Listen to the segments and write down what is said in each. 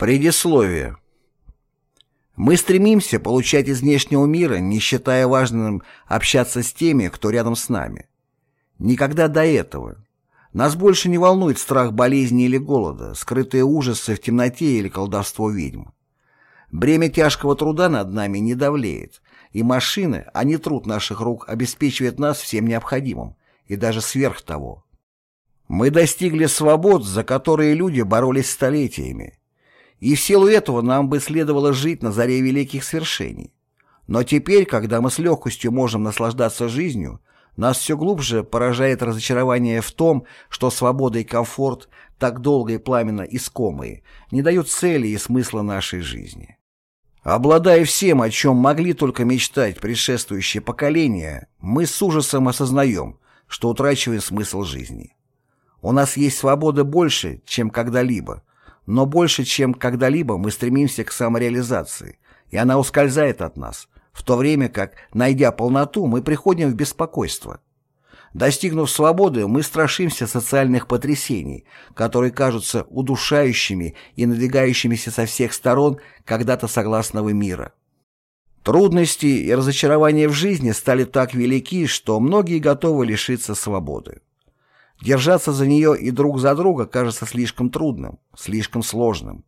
Предисловие. Мы стремимся получать из внешнего мира, не считая важным общаться с теми, кто рядом с нами. Никогда до этого. Нас больше не волнует страх болезни или голода, скрытые ужасы в темноте или колдовство ведьм. Бремя тяжкого труда над нами не давлеет, и машины, а не труд наших рук, обеспечивают нас всем необходимым, и даже сверх того. Мы достигли свобод, за которые люди боролись столетиями, и в силу этого нам бы следовало жить на заре великих свершений. Но теперь, когда мы с легкостью можем наслаждаться жизнью, нас все глубже поражает разочарование в том, что свобода и комфорт, так долго и пламенно искомые, не дают цели и смысла нашей жизни. Обладая всем, о чем могли только мечтать предшествующие поколения, мы с ужасом осознаем, что утрачиваем смысл жизни. У нас есть свобода больше, чем когда-либо, но больше, чем когда-либо мы стремимся к самореализации, и она ускользает от нас, в то время как, найдя полноту, мы приходим в беспокойство. Достигнув свободы, мы страшимся социальных потрясений, которые кажутся удушающими и надвигающимися со всех сторон когда-то согласного мира. Трудности и разочарования в жизни стали так велики, что многие готовы лишиться свободы. Держаться за нее и друг за друга кажется слишком трудным, слишком сложным.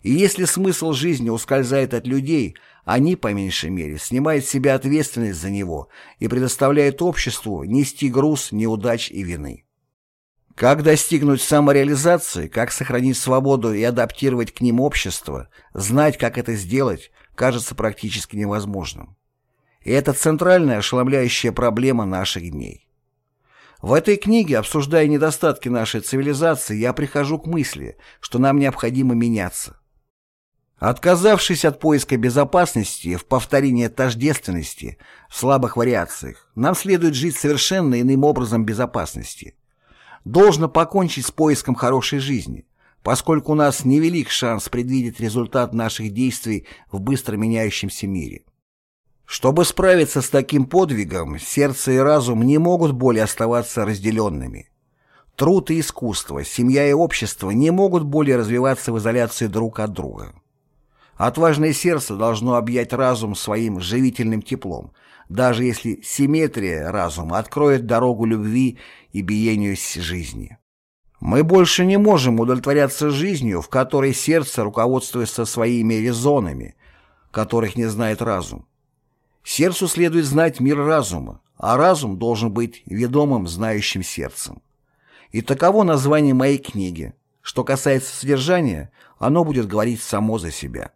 И если смысл жизни ускользает от людей, они, по меньшей мере, снимают с себя ответственность за него и предоставляют обществу нести груз неудач и вины. Как достигнуть самореализации, как сохранить свободу и адаптировать к ним общество, знать, как это сделать, кажется практически невозможным. И это центральная ошеломляющая проблема наших дней. В этой книге, обсуждая недостатки нашей цивилизации, я прихожу к мысли, что нам необходимо меняться. Отказавшись от поиска безопасности в повторении тождественности в слабых вариациях, нам следует жить совершенно иным образом безопасности. Должно покончить с поиском хорошей жизни, поскольку у нас невелик шанс предвидеть результат наших действий в быстро меняющемся мире. Чтобы справиться с таким подвигом, сердце и разум не могут более оставаться разделенными. Труд и искусство, семья и общество не могут более развиваться в изоляции друг от друга. Отважное сердце должно объять разум своим живительным теплом, даже если симметрия разума откроет дорогу любви и биению жизни. Мы больше не можем удовлетворяться жизнью, в которой сердце руководствуется своими резонами, которых не знает разум. Сердцу следует знать мир разума, а разум должен быть ведомым знающим сердцем. И таково название моей книги. Что касается содержания, оно будет говорить само за себя.